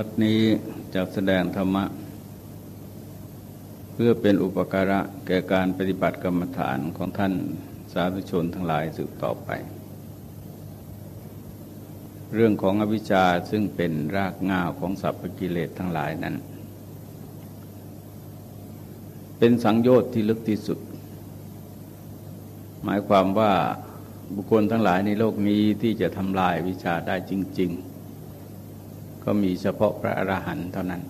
วัดนี้จะแสดงธรรมะ เพื่อเป็นอุปการะแก่การปฏิบัติกรรมฐานของท่านสาธุชนทั้งหลายสืบต่อไป เรื่องของอวิชชาซึ่งเป็นรากง่าของสัพพกิเลสทั้งหลายนั้น เป็นสังโยชน์ที่ลึกที่สุด หมายความว่าบุคคลทั้งหลายในโลกนี้ที่จะทำลายวิชาได้จริง ๆ ก็มีเฉพาะพระอรหันต์เท่านั้น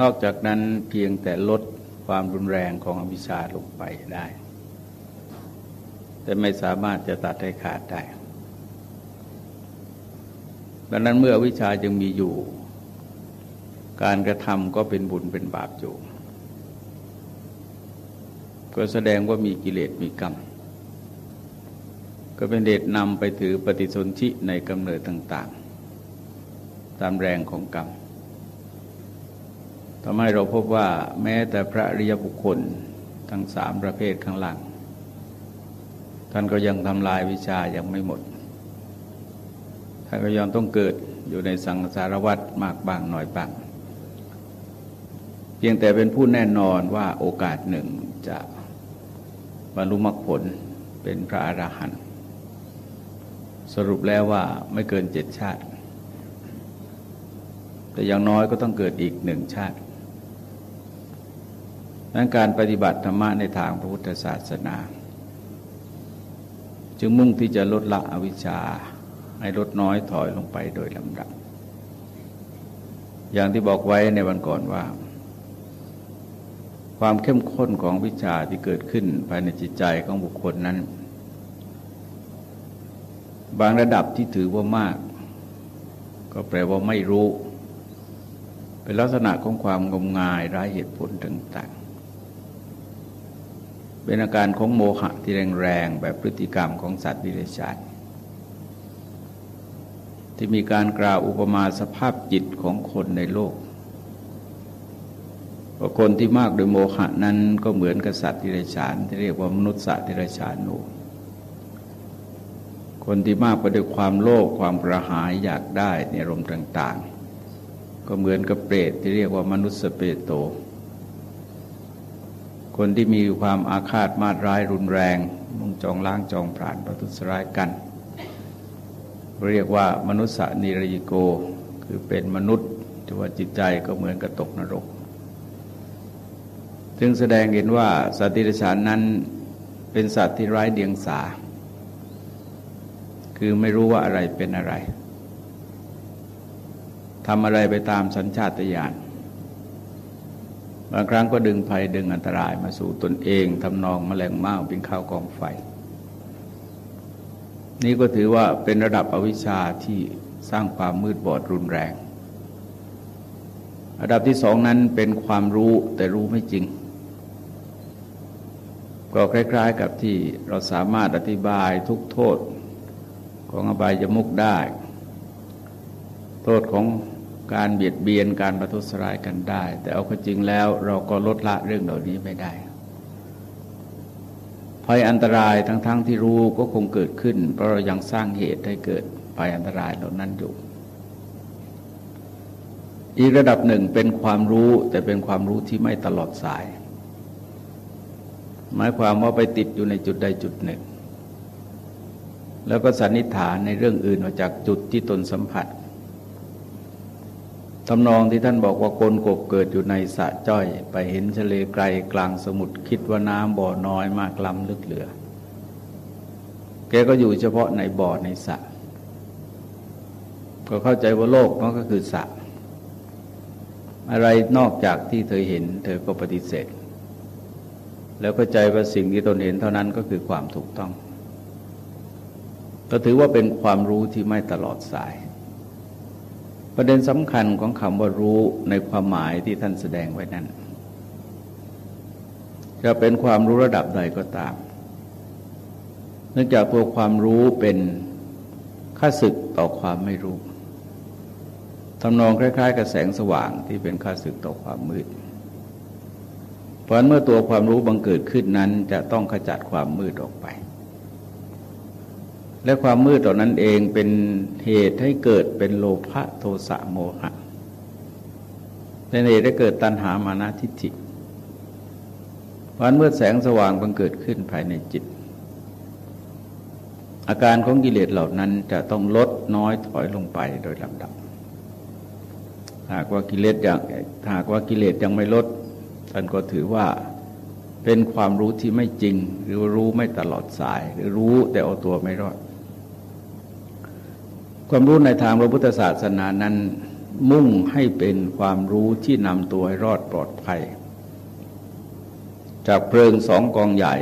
นอกจากนั้นเพียงแต่ลดความรุนแรงของอวิชชาลงไปได้ แต่ไม่สามารถจะตัดให้ขาดได้ดังนั้นเมื่อวิชายังมีอยู่ การกระทำก็เป็นบุญเป็นบาปอยู่ ก็แสดงว่ามีกิเลสมีกรรม ก็เป็นเดชนำไปถือปฏิสนธิในกำเนิดต่าง ๆ ตามแรงของกรรมทำให้เราพบว่าแม้แต่พระริยบุคคลทั้งสามประเภทข้างหลัง ท่านก็ยังทำลายวิชายังไม่หมด ท่านก็ยังต้องเกิดอยู่ในสังสารวัฏมากบางหน่อยบางเพียงแต่เป็นผู้แน่นอนว่าโอกาสหนึ่งจะบรรลุมรรคผลเป็นพระอรหันต์ สรุปแล้วว่าไม่เกินเจ็ดชาติ แต่อย่างน้อยก็ต้องเกิดอีกหนึ่งชาตินั้นการปฏิบัติธรรมะในทางพระพุทธศาสนา จึงมุ่งที่จะลดละอวิชชาให้ลดน้อยถอยลงไปโดยลำดับ อย่างที่บอกไว้ในวันก่อนว่า ความเข้มข้นของวิชาที่เกิดขึ้นภายในจิตใจของบุคคลนั้น บางระดับที่ถือว่ามาก ก็แปลว่าไม่รู้ เป็นลักษณะของความงมงายร้ายเหตุผลต่างๆ เป็นอาการของโมหะที่แรงๆแบบพฤติกรรมของสัตว์ดิเรกชันที่มีการกล่าวอุปมาสภาพจิตของคนในโลกว่าคนที่มากโดยโมหะนั้นก็เหมือนกับสัตว์ดิเรกชันที่เรียกว่ามนุษย์สัตว์ดิเรกชันนู คนที่มากไปด้วยความโลภความกระหายอยากได้ในรมต่าง ๆ ก็เหมือนกับเปรตที่เรียกว่ามนุษย์เปรตโต คนที่มีความอาฆาตมาดร้ายรุนแรง มุ่งจองล้างจองผลาญประทุษร้ายกัน เรียกว่ามนุษย์นิรยิโกคือเป็นมนุษย์ที่ว่าจิตใจก็เหมือนกับตกนรกจึงแสดงเห็นว่าสัตว์ทิฉานนั้นเป็นสัตว์ที่ไร้เดียงสา คือไม่รู้ว่าอะไรเป็นอะไรทำอะไรไปตามสัญชาตญาณบางครั้งก็ดึงภัยดึงอันตรายมาสู่ตนเองทำนองมแมลงเม่าเป็นข้าวกองไฟ นี่ก็ถือว่าเป็นระดับอวิชชาที่สร้างความมืดบอดรุนแรง ระดับที่สองนั้นเป็นความรู้แต่รู้ไม่จริง ก็คล้าย ๆ กับที่เราสามารถอธิบายทุกโทษ ของอบายมุกได้ โทษของการเบียดเบียนการประทุษร้ายกันได้ แต่เอาจริงแล้วเราก็ลดละเรื่องเหล่านี้ไม่ได้ภัยอันตรายทั้งๆทที่รู้ก็คงเกิดขึ้น เพราะเรายังสร้างเหตุให้เกิดภัยอันตรายเหล่านั้นอยู่ อีกระดับหนึ่งเป็นความรู้แต่เป็นความรู้ที่ไม่ตลอดสาย หมายความว่าไปติดอยู่ในจุดใดจุดหนึ่ง แล้วก็สันนิษฐานในเรื่องอื่นออกจากจุดที่ตนสัมผัสทำนองที่ท่านบอกว่าโกนกบเกิดอยู่ในสะจ้อย ไปเห็นทะเลไกลกลางสมุทรคิดว่าน้ำบ่อน้อยมากล้ำลึกเหลือ แกก็อยู่เฉพาะในบ่อในสระก็เข้าใจว่าโลกนั่นก็คือสระอะไรนอกจากที่เธอเห็น เธอก็ปฏิเสธ แล้วก็ใจว่าสิ่งที่ตนเห็นเท่านั้นก็คือความถูกต้อง ก็ถือว่าเป็นความรู้ที่ไม่ตลอดสาย ประเด็นสำคัญของคำว่ารู้ในความหมายที่ท่านแสดงไว้นั้น จะเป็นความรู้ระดับใดก็ตาม เนื่องจากตัวความรู้เป็นค่าศึกต่อความไม่รู้ทำนองคล้ายๆ กับแสงสว่างที่เป็นค่าศึกต่อความมืด เพราะเมื่อตัวความรู้บังเกิดขึ้นนั้นจะต้องขจัดความมืดออกไป และความมืดต่อนั้นเองเป็นเหตุให้เกิดเป็นโลภะโทสะโมหะเป็นเหตุให้เกิดตัณหามานะทิฏฐิวันเมื่อแสงสว่างบังเกิดขึ้นภายในจิต อาการของกิเลสเหล่านั้นจะต้องลดน้อยถอยลงไปโดยลำดับ หากว่ากิเลสยังหากว่ากิเลสยังไม่ลดท่านก็ถือว่าเป็นความรู้ที่ไม่จริง หรือรู้ไม่ตลอดสาย หรือรู้แต่เอาตัวไม่รอด ความรู้ในทางพระพุทธศาสนานั้น มุ่งให้เป็นความรู้ที่นำตัวให้รอดปลอดภัย จากเพลิงสองกองใหญ่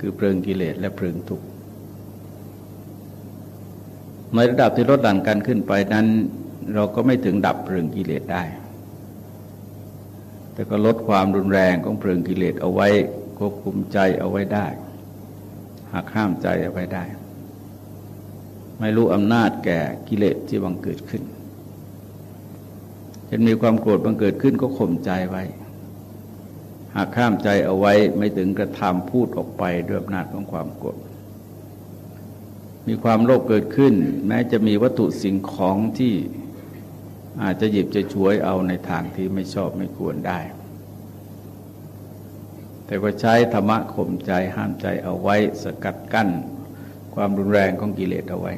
คือเพลิงกิเลสและเพลิงทุกข์ในระดับที่ลดหลั่นกันขึ้นไปนั้น เราก็ไม่ถึงดับเพลิงกิเลสได้ แต่ก็ลดความรุนแรงของเพลิงกิเลสเอาไว้ควบคุมใจเอาไว้ได้ หากห้ามใจเอาไว้ได้ ไม่รู้อำนาจแก่กิเลสที่บังเกิดขึ้นจะมีความโกรธบังเกิดขึ้นก็ข่มใจไว้ หากข้ามใจเอาไว้ไม่ถึงกระทำพูดออกไปด้วยอำนาจของความโกรธมีความโลภเกิดขึ้น แม้จะมีวัตถุสิ่งของที่อาจจะหยิบจะช่วยเอาในทางที่ไม่ชอบไม่ควรได้ แต่ก็ใช้ธรรมะข่มใจห้ามใจเอาไว้สกัดกั้น ความรุนแรงของกิเลสเอาไว้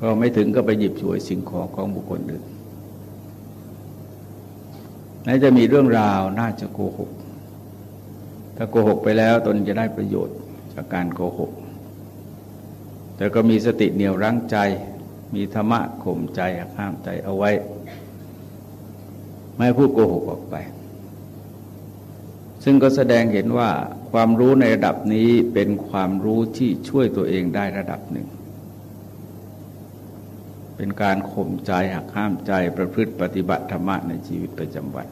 ก็ไม่ถึงก็ไปหยิบฉวยสิ่งของของบุคคลอื่นแม้จะมีเรื่องราวน่าจะโกหก ถ้าโกหกไปแล้วตนจะได้ประโยชน์จากการโกหก แต่ก็มีสติเหนี่ยวรั้งใจ มีธรรมะข่มใจห้ามใจเอาไว้ ไม่พูดโกหกออกไป ซึ่งก็แสดงเห็นว่าความรู้ในระดับนี้เป็นความรู้ที่ช่วยตัวเองได้ระดับหนึ่ง เป็นการข่มใจหักห้ามใจประพฤติปฏิบัติธรรมะในชีวิตประจำวัน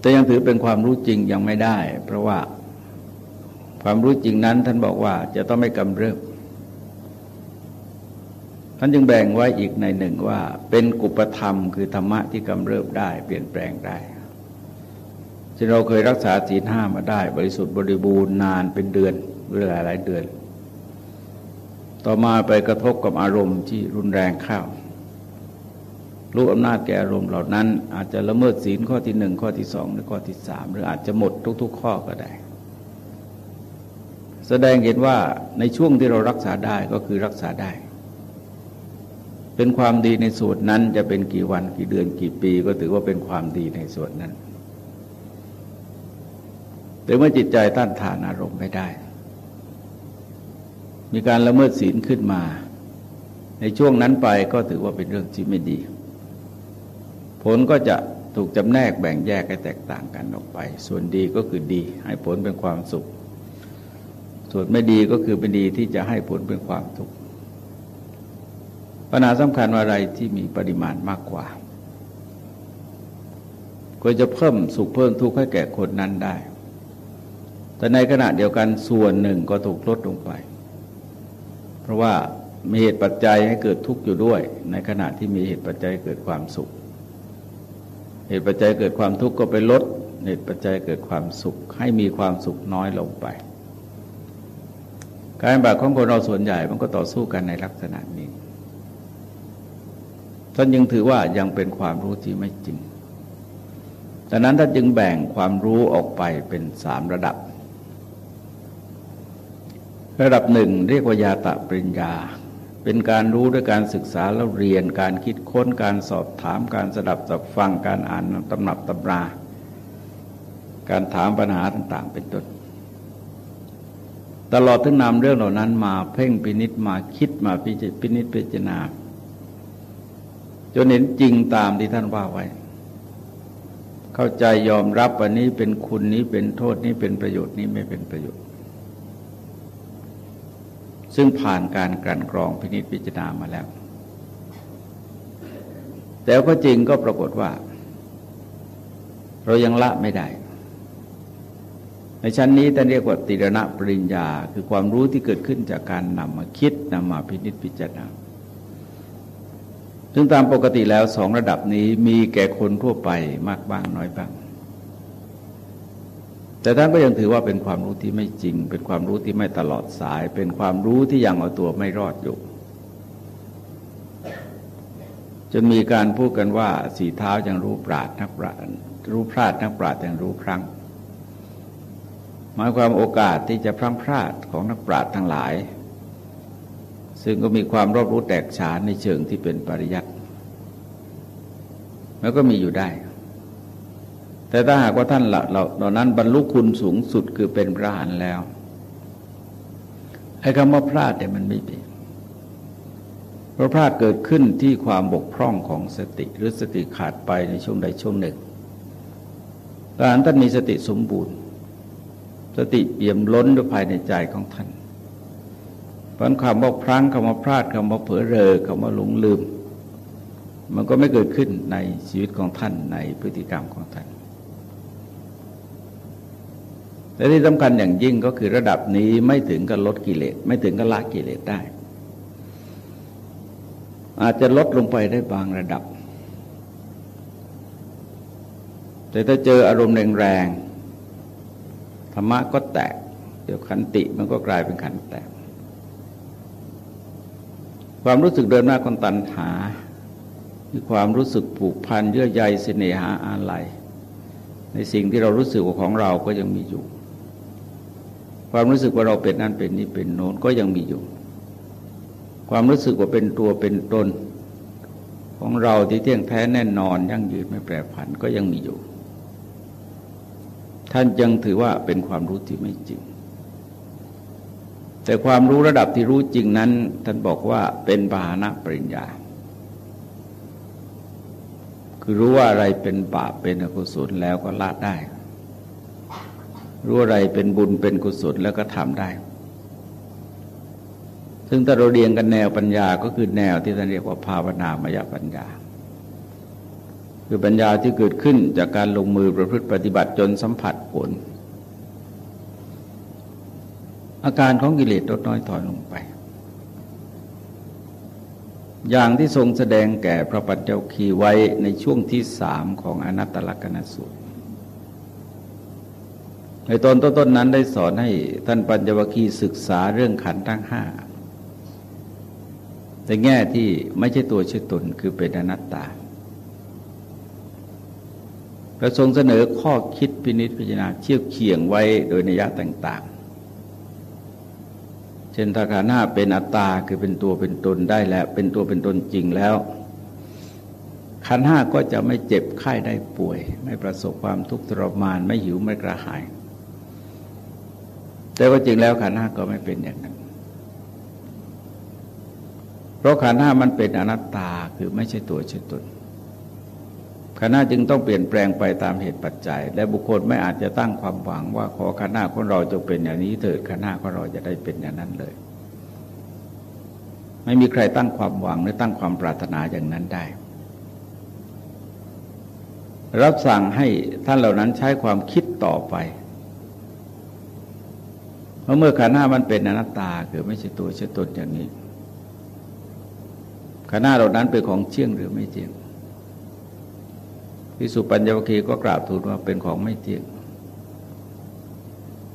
แต่ยังถือเป็นความรู้จริงยังไม่ได้ เพราะว่าความรู้จริงนั้นท่านบอกว่าจะต้องไม่กำเริบท่านจึงแบ่งไว้อีกในหนึ่งว่า เป็นกุปธรรม คือธรรมะที่กำเริบได้ เปลี่ยนแปลงได้ที่เราเคยรักษาศีลห้ามาได้ บริสุทธิ์บริบูรณ์นานเป็นเดือนเวลาหลายเดือน ต่อมาไปกระทบกับอารมณ์ที่รุนแรงข้าวรู้อำนาจแก่อารมณ์เหล่านั้น อาจจะละเมิดศีลข้อที่หนึ่งข้อที่สองหรือข้อที่สามหรืออาจจะหมดทุก ๆ ข้อก็ได้ แสดงเห็นว่าในช่วงที่เรารักษาได้ก็คือรักษาได้ เป็นความดีในส่วนนั้นจะเป็นกี่วันกี่เดือนกี่ปี ก็ถือว่าเป็นความดีในส่วนนั้น แต่เมื่อจิตใจต้านทานอารมณ์ไม่ได้ มีการละเมิดศีลขึ้นมา ในช่วงนั้นไปก็ถือว่าเป็นเรื่องที่ไม่ดี ผลก็จะถูกจำแนกแบ่งแยกให้แตกต่างกันออกไป ส่วนดีก็คือดี ให้ผลเป็นความสุข ส่วนไม่ดีก็คือเป็นดีที่จะให้ผลเป็นความทุกข์ปัญหาสำคัญว่าอะไรที่มีปริมาณมากกว่าก็จะเพิ่มสุขเพิ่มทุกข์ให้แก่คนนั้นได้ แต่ในขณะเดียวกันส่วนหนึ่งก็ถูกลดลงไป ราะว่ามีเหตุปัจจัยให้เกิดทุกข์อยู่ด้วย ในขณะที่มีเหตุปัจจัยเกิดความสุข เหตุปัจจัยเกิดความทุกข์ก็ไปลดเหตุปัจจัยเกิดความสุข ให้มีความสุขน้อยลงไป การบัตของคนเราส่วนใหญ่มันก็ต่อสู้กันในลักษณะนี้ท่านยังถือว่ายังเป็นความรู้ที่ไม่จริงดังนั้นท่านจึงแบ่งความรู้ออกไปเป็นสามระดับ ระดับหนึ่งเรียกว่ายาตะปริญญา เป็นการรู้ด้วยการศึกษาแล้วเรียนการคิดค้นการสอบถามการสดับสับฟังการอ่านตำหนับตำรา การถามปัญหาต่าง ๆ เป็นต้นตลอดถึงนำเรื่องเหล่านั้นมาเพ่งพินิษมาคิดมาพิจิตพินิษพิจารณาจนเห็นจริงตามที่ท่านว่าไว้ เข้าใจยอมรับวันนี้เป็นคุณนี้เป็นโทษนี้เป็นประโยชน์นี้ไม่เป็นประโยชน์ ซึ่งผ่านการกลั่นกรองพินิจพิจารณามาแล้ว แต่ก็จริงก็ปรากฏว่า เรายังละไม่ได้ ในชั้นนี้ท่านเรียกว่าติรณะปริญญา คือความรู้ที่เกิดขึ้นจากการนำมาคิดนำมาพินิจพิจารณาซึ่งตามปกติแล้วสองระดับนี้มีแก่คนทั่วไปมากบ้างน้อยบ้าง แต่ท่านก็ยังถือว่าเป็นความรู้ที่ไม่จริง เป็นความรู้ที่ไม่ตลอดสาย เป็นความรู้ที่ยังเอาตัวไม่รอดอยู่จนมีการพูดกันว่าสีเท้ายังรู้ปราดนักปราดรู้พลาดนักปราดยังรู้พลั้งหมายความโอกาสที่จะพลั้งพลาดของนักปราดทั้งหลาย ซึ่งก็มีความรอบรู้แตกฉานในเชิงที่เป็นปริยัติแล้วก็มีอยู่ได้ แต่ถ้าหากว่าท่านเราเหล่านั้นบรรลุคุณสูงสุดคือเป็นพระหันแล้วไอ้คำว่าพลาดเนี่ยมันไม่เป็นเพราะพลาดเกิดขึ้นที่ความบกพร่องของสติหรือสติขาดไปในช่วงใดช่วงหนึ่งการท่านมีสติสมบูรณ์ สติเปี่ยมล้นด้วยภายในใจของท่านเพราะคำว่าพลั้งคำว่าพลาดคำว่าเผลอเรอคำว่าหลงลืม มันก็ไม่เกิดขึ้นในชีวิตของท่านในพฤติกรรมของท่าน แต่ที่สำคัญอย่างยิ่งก็คือระดับนี้ไม่ถึงกับลดกิเลสไม่ถึงกับละกิเลสได้ อาจจะลดลงไปได้บางระดับ แต่ถ้าเจออารมณ์แรงๆธรรมะก็แตก เดี๋ยวขันติมันก็กลายเป็นขันแตก ความรู้สึกเดินหน้าคนตันหามีความรู้สึกผูกพันเยื่อใยเสน่หาอาลัยในสิ่งที่เรารู้สึกว่าของเราก็ยังมีอยู่ ความรู้สึกว่าเราเป็นนั่นเป็นนี่เป็นโน้นก็ยังมีอยู่ ความรู้สึกว่าเป็นตัวเป็นตน ของเราที่เที่ยงแท้แน่นอนยั่งยืนไม่แปรผันก็ยังมีอยู่ ท่านยังถือว่าเป็นความรู้ที่ไม่จริง แต่ความรู้ระดับที่รู้จริงนั้น ท่านบอกว่าเป็นบานะปริญญา คือรู้ว่าอะไรเป็นบาปเป็นอกุศลแล้วก็ละได้ รู้อะไรเป็นบุญเป็นกุศลแล้วก็ทำได้ ซึ่งถ้าเราเรียงกันแนวปัญญาก็คือแนวที่ท่านเรียกว่าภาวนามยปัญญา คือปัญญาที่เกิดขึ้นจากการลงมือประพฤติปฏิบัติจนสัมผัสผล อาการของกิเลสลดน้อยถอยลงไป อย่างที่ทรงแสดงแก่พระปัจเจ้าคีไว้ในช่วงที่สามของอนัตตลกนสูตร ในตอนต้นๆนั้นได้สอนให้ท่านปัญจวัคคีย์ศึกษาเรื่องขันธ์ทั้งห้าแต่แง่ที่ไม่ใช่ตัวชื่อตนคือเป็นอนัตตาพระทรงเสนอข้อคิดพินิจพิจารณาเชี่ยวเคียงไว้โดยนิยะต่างๆ เช่นถ้าขันธ์ห้าเป็นอัตตาคือเป็นตัวเป็นตนได้แล้ว เป็นตัวเป็นตนจริงแล้วขันห้าก็จะไม่เจ็บไข้ได้ป่วย ไม่ประสบความทุกข์ทรมาน ไม่หิวไม่กระหาย แต่ว่าจริงแล้วขันห้าก็ไม่เป็นอย่างนั้น เพราะขันห้ามันเป็นอนัตตาคือไม่ใช่ตัวใช่ตนขันห้าจึงต้องเปลี่ยนแปลงไปตามเหตุปัจจัย และบุคคลไม่อาจจะตั้งความหวังว่าขอขันห้าของเราจะเป็นอย่างนี้เถิดขันห้าของเราจะได้เป็นอย่างนั้นเลย ไม่มีใครตั้งความหวังหรือตั้งความปรารถนาอย่างนั้นได้รับสั่งให้ท่านเหล่านั้นใช้ความคิดต่อไป เมื่อขันห้ามันเป็นอนัตตาคือไม่ใช่ตัวใช่ตนอย่างนี้ขันห้าเหล่านั้นเป็นของเที่ยงหรือไม่เที่ยงพิสุปัญญวคีก็กราบทูลว่าเป็นของไม่เที่ยง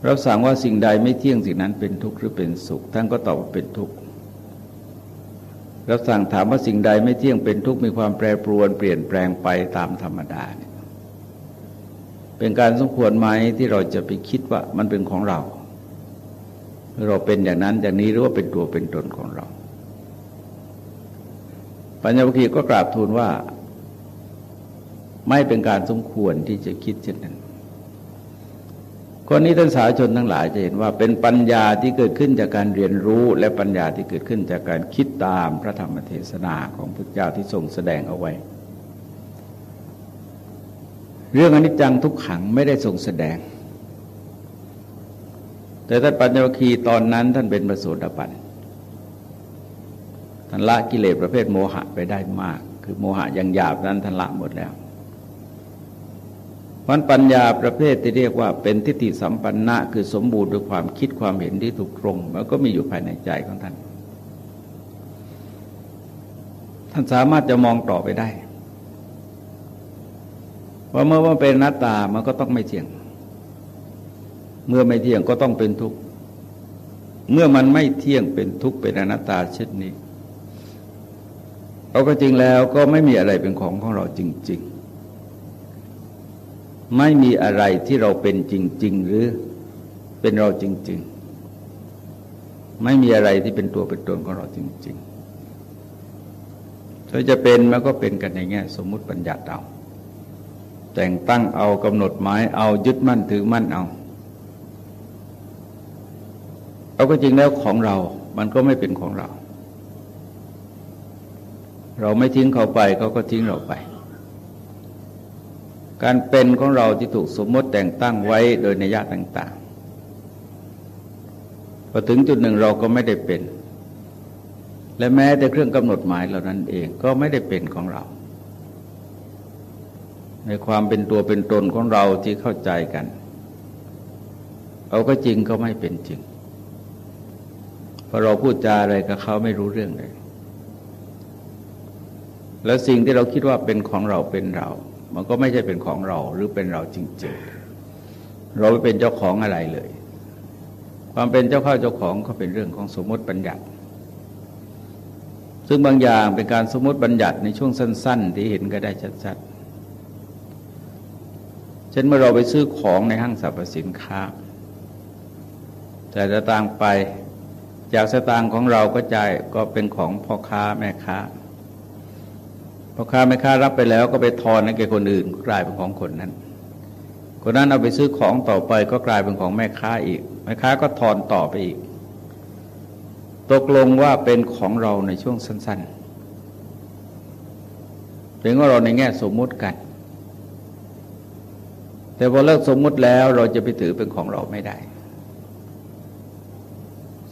รับสั่งว่าสิ่งใดไม่เที่ยงสิ่งนั้นเป็นทุกข์หรือเป็นสุขท่านก็ตอบว่าเป็นทุกข์รับสั่งถามว่าสิ่งใดไม่เที่ยงเป็นทุกข์มีความแปรปรวนเปลี่ยนแปลงไปตามธรรมดาเนี่ยเป็นการสมควรไหมที่เราจะไปคิดว่ามันเป็นของเรา เราเป็นอย่างนั้นอย่างนี้หรือว่าเป็นตัวเป็นตนของเรา ปัญญาวิคีก็กราบทูลว่า ไม่เป็นการสมควรที่จะคิดเช่นนั้นคนนี้ท่านสาชนทั้งหลายจะเห็นว่าเป็นปัญญาที่เกิดขึ้นจากการเรียนรู้และปัญญาที่เกิดขึ้นจากการคิดตามพระธรรมเทศนาของพระเจ้าที่ทรงแสดงเอาไว้ เรื่องอนิจจังทุกขังไม่ได้ทรงแสดง แต่ท่านปัญญวคีตอนนั้นท่านเป็นประสูดาบันท่านละกิเลสประเภทโมหะไปได้มาก คือโมหะยังหยาบนั้นท่านละหมดแล้ววันปัญญาประเภทที่เรียกว่าเป็นทิฏฐิสัมปันนะคือสมบูรณ์ด้วยความคิดความเห็นที่ถูกตรงมันก็มีอยู่ภายในใจของท่าน ท่านสามารถจะมองต่อไปได้ว่าเมื่อว่าเป็นนัตตามันก็ต้องไม่เที่ยง เมื่อไม่เที่ยงก็ต้องเป็นทุกข์ เมื่อมันไม่เที่ยงเป็นทุกข์เป็นอนัตตาเช่นนี้เอาก็จริงแล้วก็ไม่มีอะไรเป็นของของเราจริง ๆ ไม่มีอะไรที่เราเป็นจริง ๆ หรือเป็นเราจริง ๆ ไม่มีอะไรที่เป็นตัวเป็นตนของเราจริง ๆ ถ้าจะเป็นมันก็เป็นกันในแง่สมมุติปัญญาเอาแต่งตั้งเอากำหนดหมายเอายึดมั่นถือมั่นเอา เอาก็จริงแล้วของเรา มันก็ไม่เป็นของเรา เราไม่ทิ้งเขาไปเขาก็ทิ้งเราไป การเป็นของเราที่ถูกสมมติแต่งตั้งไว้โดยนิยะต่างๆพอถึงจุดหนึ่งเราก็ไม่ได้เป็น และแม้แต่เครื่องกำหนดหมายเหล่านั้นเองก็ไม่ได้เป็นของเรา ในความเป็นตัวเป็นตนของเราที่เข้าใจกัน เอาก็จริงก็ไม่เป็นจริง อเราพูดจาอะไรกับเขาไม่รู้เรื่องเลย แล้วสิ่งที่เราคิดว่าเป็นของเราเป็นเรา มันก็ไม่ใช่เป็นของเราหรือเป็นเราจริงๆ เราไม่เป็นเจ้าของอะไรเลย ความเป็นเจ้าข้าเจ้าของก็เป็นเรื่องของสมมติบัญญัติ ซึ่งบางอย่างเป็นการสมมติบัญญัติในช่วงสั้น ๆ ที่เห็นก็ได้ชัดๆ เช่นเมื่อเราไปซื้อของในห้างสรรพสินค้า แต่จะต่างไป จากสตางค์ของเราก็จ่ายก็เป็นของพ่อค้าแม่ค้าพ่อค้าแม่ค้ารับไปแล้วก็ไปทอนให้แก่คนอื่นกลายเป็นของคนนั้น คนนั้นเอาไปซื้อของต่อไปก็กลายเป็นของแม่ค้าอีก แม่ค้าก็ทอนต่อไปอีก ตกลงว่าเป็นของเราในช่วงสั้นๆเป็นของเราในแง่สมมุติกัน แต่พอเลิกสมมุติแล้วเราจะไปถือเป็นของเราไม่ได้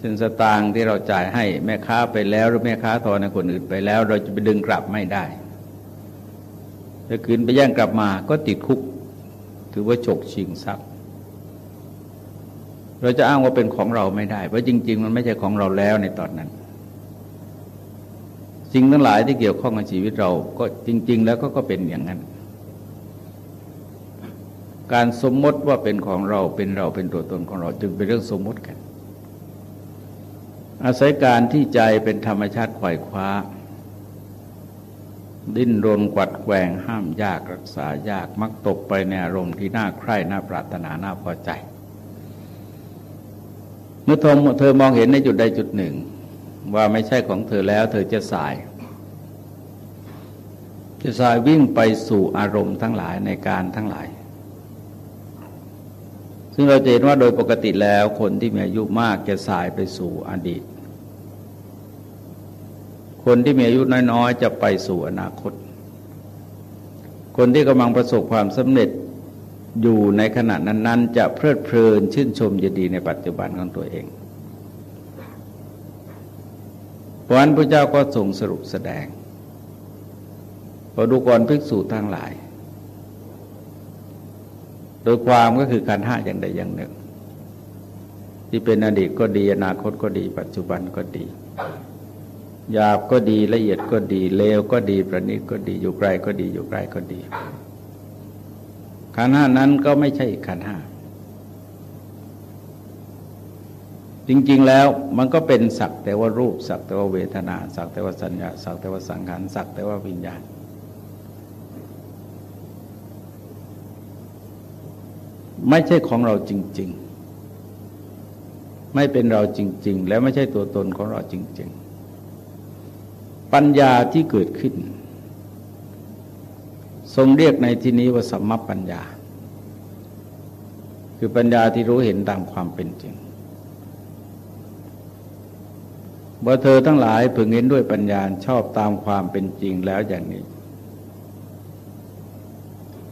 ซึ่งสตางค์ที่เราจ่ายให้แม่ค้าไปแล้ว หรือแม่ค้าทอนให้คนอื่นไปแล้ว เราจะไปดึงกลับไม่ได้ถ้าคืนไปแย่งกลับมาก็ติดคุก ถือว่าฉกชิงทรัพย์ เราจะอ้างว่าเป็นของเราไม่ได้ เพราะจริง ๆ มันไม่ใช่ของเราแล้วในตอนนั้นสิ่งทั้งหลายที่เกี่ยวข้องกับชีวิตเราก็จริง ๆ แล้วก็ก็เป็นอย่างนั้น การสมมติว่าเป็นของเราเป็นเราเป็นตัวตนของเราจึงเป็นเรื่องสมมติกัน อาศัยการที่ใจเป็นธรรมชาติไขว่คว้า ดิ้นรนกวัดแกงห้ามยากรักษายากมักตกไปในอารมณ์ที่น่าใคร่น่าปรารถนาน่าพอใจ เมื่อเธอมองเห็นในจุดใดจุดหนึ่ง ว่าไม่ใช่ของเธอแล้ว เธอจะสาย จะสายวิ่งไปสู่อารมณ์ทั้งหลายในการทั้งหลายซึ่งเราเห็นว่าโดยปกติแล้วคนที่มีอายุมากจะสายไปสู่อดีต คนที่มีอายุน้อย ๆ จะไปสู่อนาคต คนที่กำลังประสบความสำเร็จอยู่ในขณะนั้น ๆ จะเพลิดเพลินชื่นชมยินดีในปัจจุบันของตัวเองเพราะนั้นพระเจ้าก็ทรงสรุปแสดงพอดูกรภิกษุทั้งหลาย โดยความก็คือการห้าอย่างใดอย่างหนึ่ง ที่เป็นอดีตก็ดีอนาคตก็ดี ปัจจุบันก็ดี หยาบก็ดีละเอียดก็ดีเลวก็ดีประณีตก็ดีอยู่ไกลก็ดีอยู่ไกลก็ดีขันห้านั้นก็ไม่ใช่ขันห้าจริง ๆ แล้วมันก็เป็นสักแต่ว่ารูปสักแต่ว่าเวทนา สักแต่ว่าสัญญา สักแต่ว่าสังขารสักแต่ว่าวิญญาณ ไม่ใช่ของเราจริง ๆ ไม่เป็นเราจริง ๆ แล้วไม่ใช่ตัวตนของเราจริง ๆ ปัญญาที่เกิดขึ้น ทรงเรียกในที่นี้ว่าสัมมปัญญา คือปัญญาที่รู้เห็นตามความเป็นจริงว่าเธอทั้งหลายพึงเห็นด้วยปัญญาชอบตามความเป็นจริงแล้วอย่างนี้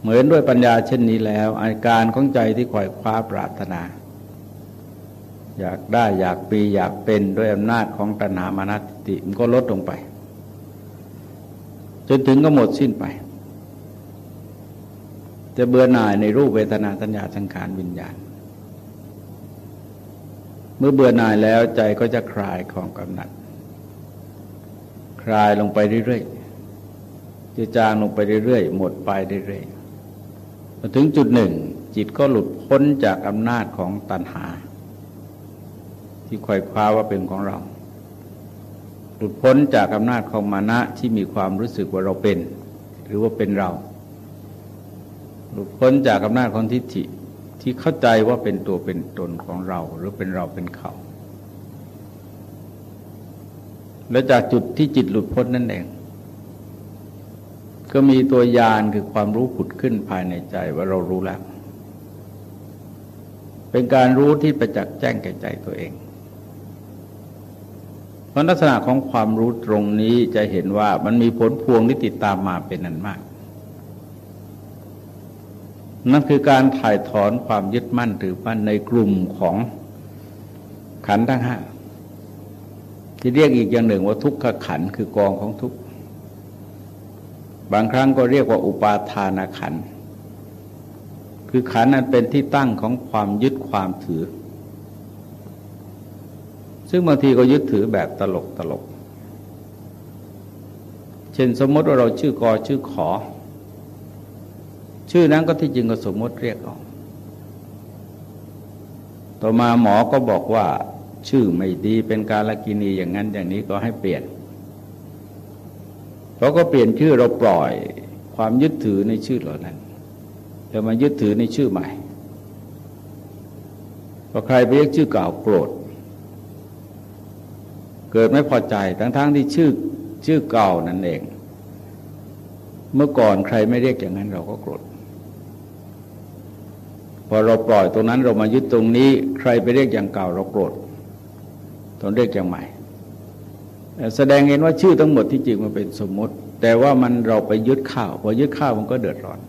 เหมือนด้วยปัญญาเช่นนี้แล้ว อาการของใจที่คอยคว้าปรารถนา อยากได้อยากปีอยากเป็นด้วยอำนาจของตัณหามานัติมันก็ลดลงไป จนถึงก็หมดสิ้นไป จะเบื่อหน่ายในรูปเวทนาสัญญาสังขารวิญญาณ เมื่อเบื่อหน่ายแล้วใจก็จะคลายของกำหนัด คลายลงไปเรื่อยๆจะจางลงไปเรื่อยๆหมดไปเรื่อยๆมาถึงจุดหนึ่ง จิตก็หลุดพ้นจากอำนาจของตัณหา ที่คอยคว้าว่าเป็นของเรา ลุดพ้นจากอำนาจของมานะที่มีความรู้สึกว่าเราเป็น หรือว่าเป็นเรา หลุดพ้นจากอำนาจของทิฏฐิที่เข้าใจว่าเป็นตัวเป็นตนของเรา หรือเป็นเราเป็นเขา และจากจุดที่จิตหลุดพ้นนั่นเอง ก็มีตัวยานคือความรู้ผุดขึ้นภายในใจว่าเรารู้แล้ว เป็นการรู้ที่ประจักษ์แจ้งแก่ใจตัวเอง เพราะลักษณะของความรู้ตรงนี้จะเห็นว่ามันมีผลพวงที่ติดตามมาเป็นนันมาก นั่นคือการถ่ายถอนความยึดมั่นถือมั่นในกลุ่มของขันทั้งห้าที่เรียกอีกอย่างหนึ่งว่าทุกขขันคือกองของทุก บางครั้งก็เรียกว่าอุปาทานขัน คือขันนั้นเป็นที่ตั้งของความยึดความถือ ซึ่งบางทีก็ยึดถือแบบตลกตลก เช่นสมมติว่าเราชื่อกอชื่อขอ ชื่อนั้นก็ที่จริงก็สมมติเรียกออกต่อมาหมอก็บอกว่า ชื่อไม่ดีเป็นการละกินีอย่างนั้นอย่างนี้ก็ให้เปลี่ยนเราก็เปลี่ยนชื่อเราปล่อยความยึดถือในชื่อเหล่านั้นแล้วมายึดถือในชื่อใหม่พอใครไปเรียกชื่อเก่าโกรธ เกิดไม่พอใจทั้งๆทที่ชื่อชื่อเก่านั่นเอง เมื่อก่อนใครไม่เรียกอย่างนั้นเราก็โกรธพอเราปล่อยตรงนั้นเรามายึดตรงนี้ ใครไปเรียกอย่างเก่าเราโกรธตอนเรียกอย่างใหม่ แสดงเห็นว่าชื่อทั้งหมดที่จริงมันเป็นสมมติ แต่ว่ามันเราไปยึดข้าวพอยึดข้าวมันก็เดือดร้อน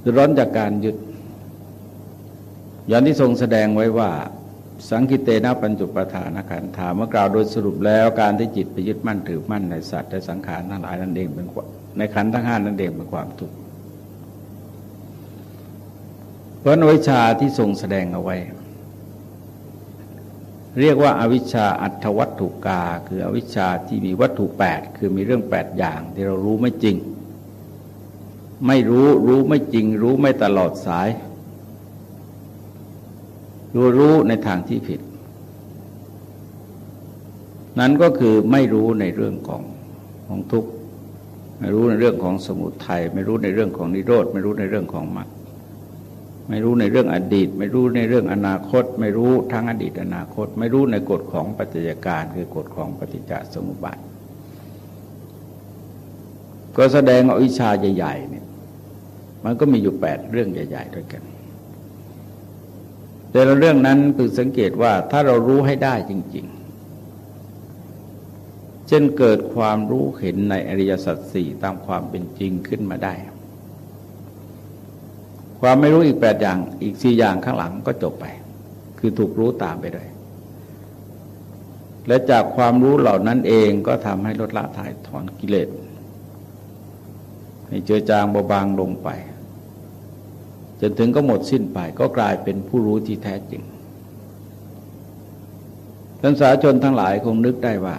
เดือดร้อนจากการยึดอย่างที่ทรงแสดงไว้ว่า สังคิเตนะปัญจุปทานขันธาเมื่อกล่าวโดยสรุปแล้วการที่จิตไปยึดมั่นถือมั่นในสัตว์ในสังขารทั้งหลายนั่นเองเป็นในขันทั้งห้านั่นเองเป็นความทุกข์เพราะวิชาที่ทรงแสดงเอาไว้ เรียกว่าอาวิชชาอัตวัตถุกา คืออวิชชาที่มีวัตถุแปดคือมีเรื่องแปดอย่างที่เรารู้ไม่จริง ไม่รู้รู้ไม่จริง รู้ไม่ตลอดสาย รู้รู้ในทางที่ผิด นั้นก็คือไม่รู้ในเรื่องของของทุกข์ไม่รู้ในเรื่องของสมุทัยไม่รู้ในเรื่องของนิโรธไม่รู้ในเรื่องของมรรคไม่รู้ในเรื่องอดีต ไม่รู้ในเรื่องอนาคต ไม่รู้ทั้งอดีตอนาคต ไม่รู้ในกฎของปัจจัยการคือกฎของปฏิจจสมุปบาทก็แสดงอวิชาใหญ่ๆเนี่ยมันก็มีอยู่แปดเรื่องใหญ่ ๆ ด้วยกัน แต่ละเรื่องนั้นคือสังเกตว่าถ้าเรารู้ให้ได้จริง ๆ เช่นเกิดความรู้เห็นในอริยสัจสี่ตามความเป็นจริงขึ้นมาได้ ความไม่รู้อีกแปดอย่างอีกสี่อย่างข้างหลังก็จบไป คือถูกรู้ตามไปเลยและจากความรู้เหล่านั้นเองก็ทำให้ลดละถ่ายถอนกิเลสให้เจือจางเบาบางลงไป จนถึงก็หมดสิ้นไปก็กลายเป็นผู้รู้ที่แท้จริงท่านสาชนทั้งหลายคงนึกได้ว่า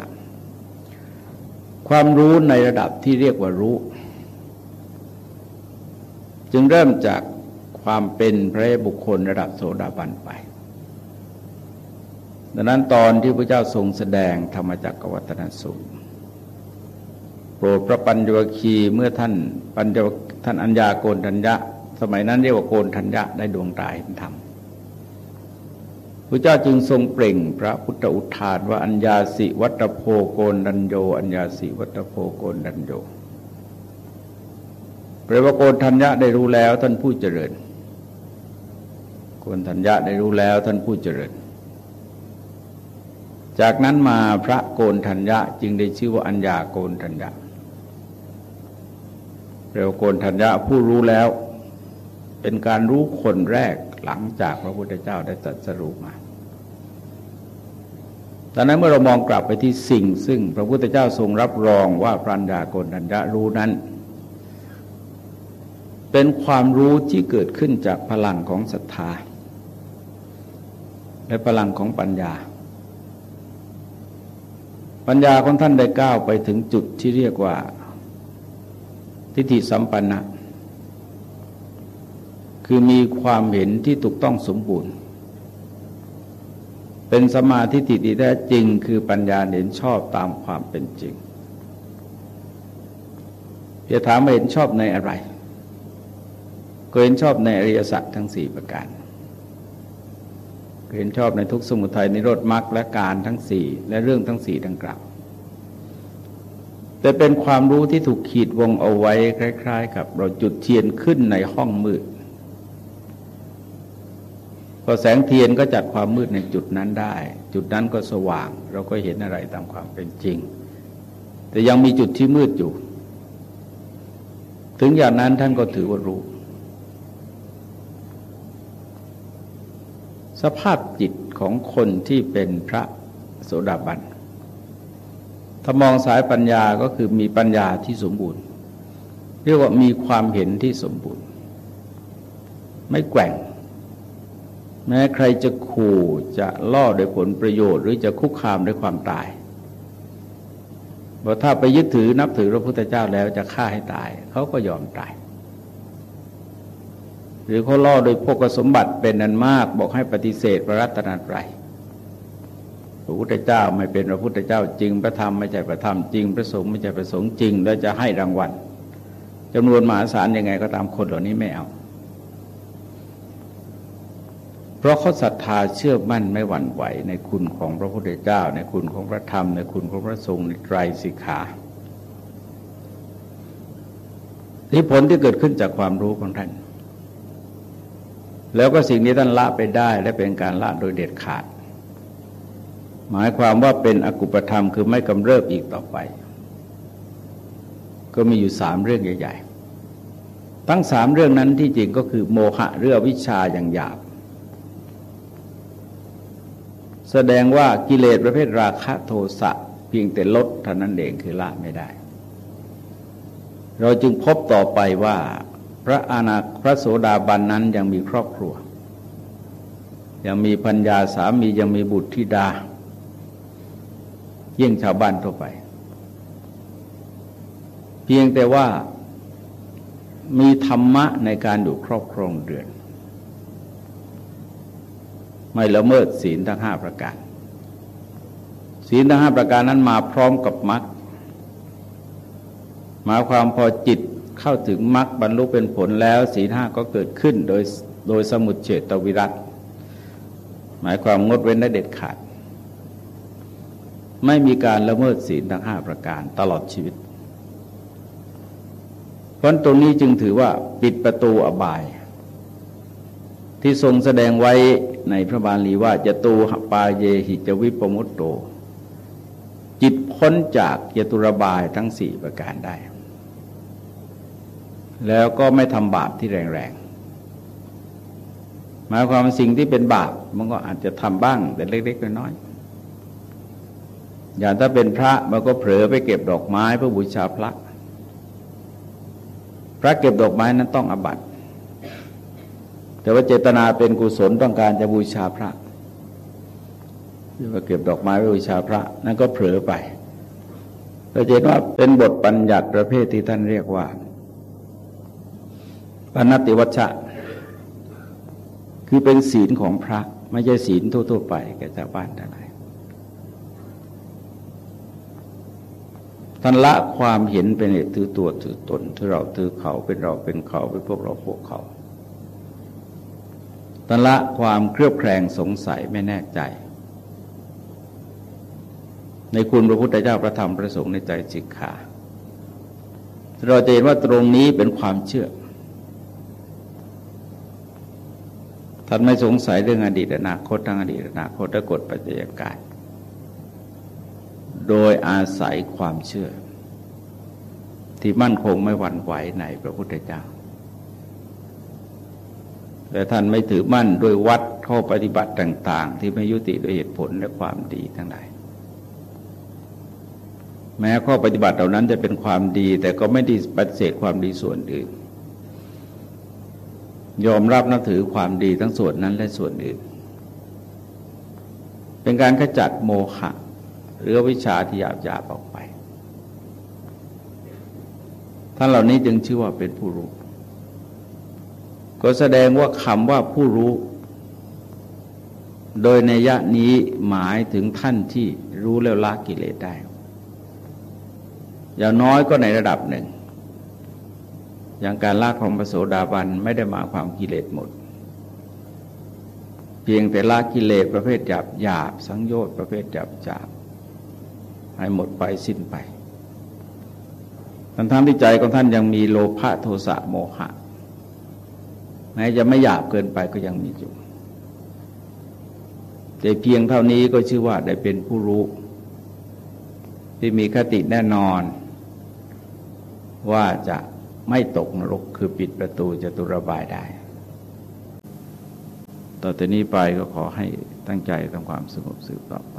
ความรู้ในระดับที่เรียกว่ารู้ จึงเริ่มจากความเป็นพระบุคคลระดับโสดาบันไป ดังนั้นตอนที่พระเจ้าทรงแสดงธรรมจักรวัตนสูตรโปรดพระปัญญวคีเมื่อท่านปัญญท่านอัญญาโกนทัญญะ สมัยนั้นเรียกว่าโกนทัญญะได้ดวงตายธรรมพระเจ้าจึงทรงเปล่งพระพุทธอุทานว่าอัญญาสิวัตโพโกนดันโยอัญญาสิวัตโพโกนดันโยแปลว่าโกนทัญญะได้รู้แล้วท่านผู้เจริญโกนทัญญะได้รู้แล้วท่านผู้เจริญ จากนั้นมาพระโกนทัญญะจึงได้ชื่อว่าอัญญาโกนทัญญะเรียกโกนทัญญะผู้รู้แล้ว เป็นการรู้คนแรกหลังจากพระพุทธเจ้าได้ตรัสรู้มาตอนนั้นเมื่อเรามองกลับไปที่สิ่ง ซึ่งพระพุทธเจ้าทรงรับรองว่าพระัญญาโกนัญญะรู้นั้น เป็นความรู้ที่เกิดขึ้นจากพลังของศรัทธา และพลังของปัญญา ปัญญาของท่านได้ก้าวไปถึงจุดที่เรียกว่า ทิฏฐิสัมปันนะ คือมีความเห็นที่ถูกต้องสมบูรณ์ เป็นสมาธิติที่แท้จริงคือปัญญาเห็นชอบตามความเป็นจริงจะถามว่าเห็นชอบในอะไร ก็เห็นชอบในอริยสัจทั้งสี่ประการเห็นชอบในทุกสมุทัยนิโรธมรรคและการทั้งสี่และเรื่องทั้งสี่ดังกล่าวแต่เป็นความรู้ที่ถูกขีดวงเอาไว้คล้าย ๆ กับเราจุดเทียนขึ้นในห้องมืด พอแสงเทียนก็จัดความมืดในจุดนั้นได้ จุดนั้นก็สว่าง เราก็เห็นอะไรตามความเป็นจริง แต่ยังมีจุดที่มืดอยู่ ถึงอย่างนั้นท่านก็ถือว่ารู้ สภาพจิตของคนที่เป็นพระโสดาบันถ้ามองสายปัญญาก็คือมีปัญญาที่สมบูรณ์ เรียกว่ามีความเห็นที่สมบูรณ์ ไม่แกว่ง แม้ใครจะขู่จะล่อโดยผลประโยชน์ หรือจะคุกคามด้วยความตายบอกถ้าไปยึดถือนับถือพระพุทธเจ้าแล้วจะฆ่าให้ตาย เขาก็ยอมตาย หรือเขาล่อโดยพวกสมบัติเป็นนันมากบอกให้ปฏิเสธพระรัตนตรัยพระพุทธเจ้าไม่เป็นพระพุทธเจ้าจริงพระธรรมไม่ใช่พระธรรมจริงพระสงฆ์ไม่ใช่พระสงฆ์จริง แล้วจะให้รางวัลจำนวนมหาศาลยังไงก็ตามคนเหล่านี้ไม่เอา เพราะเขาศรัทธาเชื่อมั่นไม่หวั่นไหวในคุณของพระพุทธเจ้า ในคุณของพระธรรม ในคุณของพระสงฆ์ในไตรสิกขาที่ผลที่เกิดขึ้นจากความรู้ของท่าน แล้วก็สิ่งนี้ท่านละไปได้และเป็นการละโดยเด็ดขาด หมายความว่าเป็นอกุปธรรมคือไม่กำเริบอีกต่อไป ก็มีอยู่สามเรื่องใหญ่ ๆ ทั้งสามเรื่องนั้นที่จริงก็คือโมหะเรื่องวิชาอย่างหยาบ แสดงว่ากิเลสประเภทราคะโทสะเพียงแต่ลดเท่านั้นเองคือละไม่ได้ เราจึงพบต่อไปว่า พระอนาพระโสดาบันนั้นยังมีครอบครัว ยังมีพัญญาสามียังมีบุตรธิดายิ่งชาวบ้านทั่วไป เพียงแต่ว่ามีธรรมะในการอยู่ครอบครองเดือน ไม่ละเมิดศีลทั้งห้าประการ ศีลทั้งห้าประการนั้นมาพร้อมกับมรรคหมายความพอจิตเข้าถึงมรรคบรรลุเป็นผลแล้ว ศีลห้าก็เกิดขึ้นโดยโดยสมุดเฉตวิรัตหมายความงดเว้นได้เด็ดขาด ไม่มีการละเมิดศีลทั้งห้าประการตลอดชีวิต เพราะตรงนี้จึงถือว่าปิดประตูอบาย ที่ทรงแสดงไว้ในพระบาลีว่าจะตูปาเยหิจวิปมุตโต จิตพ้นจากยตุระบายทั้งสี่ประการได้ แล้วก็ไม่ทำบาปที่แรงๆ หมายความว่าสิ่งที่เป็นบาปมันก็อาจจะทำบ้างแต่เล็ก ๆ น้อยๆอย่างถ้าเป็นพระมันก็เผลอไปเก็บดอกไม้เพื่อบูชาพระ พระเก็บดอกไม้นั้นต้องอบัต แต่ว่าเจตนาเป็นกุศลต้องการจะบูชาพระที่ว่าเก็บดอกไม้ไปบูชาพระ นั่นก็เผลอไปเราเห็นว่าเป็นบทบัญญัติประเภทที่ท่านเรียกว่าปณติวัชชะ คือเป็นศีลของพระ ไม่ใช่ศีลทั่ว ๆ ไปแก่ชาวบ้านทั้งหลายท่านละความเห็นเป็นเหตุถือตัวถือตนที่เราถือเขาเป็นเราเป็นเขาเป็นพวกเราพวกเขา ท่านละความเครือบแคลงสงสัยไม่แน่ใจ ในคุณพระพุทธเจ้าพระธรรมพระสงฆ์ในใจจิกขาเราจะเห็นว่าตรงนี้เป็นความเชื่อท่านไม่สงสัยเรื่องอดีตอนาคตทั้งอดีตอนาคตและกฎปัจจัยการโดยอาศัยความเชื่อ ที่มั่นคงไม่หวั่นไหวในพระพุทธเจ้า แต่ท่านไม่ถือมั่นโดยวัดข้อปฏิบัติต่าง ๆ ที่ไม่ยุติด้วยเหตุผลและความดีทั้งหลายแม้ข้อปฏิบัติเหล่านั้นจะเป็นความดี แต่ก็ไม่ได้ปฏิเสธความดีส่วนอื่น ยอมรับนับถือความดีทั้งส่วนนั้นและส่วนอื่น เป็นการขจัดโมฆะหรือวิชาที่หยาบหยาบออกไป ท่านเหล่านี้จึงชื่อว่าเป็นผู้รู้ ก็แสดงว่าคำว่าผู้รู้ โดยในยะนี้หมายถึงท่านที่รู้แล้วละกิเลสได้ อย่างน้อยก็ในระดับหนึ่ง อย่างการละของพระโสดาบันไม่ได้มาความกิเลสหมด เพียงแต่ละกิเลสประเภทหยาบหยาบสังโยชน์ประเภทหยาบหยาบให้หมดไปสิ้นไปทั้งทั้งที่ใจของท่านยังมีโลภะโทสะโมหะ แม้จะไม่หยาบเกินไปก็ยังมีอยู่ แต่เพียงเท่านี้ก็ชื่อว่าได้เป็นผู้รู้ ที่มีคติแน่นอน ว่าจะไม่ตกนรกคือปิดประตูจะตุระบายได้ ต่อจากนี้ไปก็ขอให้ตั้งใจทำความสงบสืบต่อไป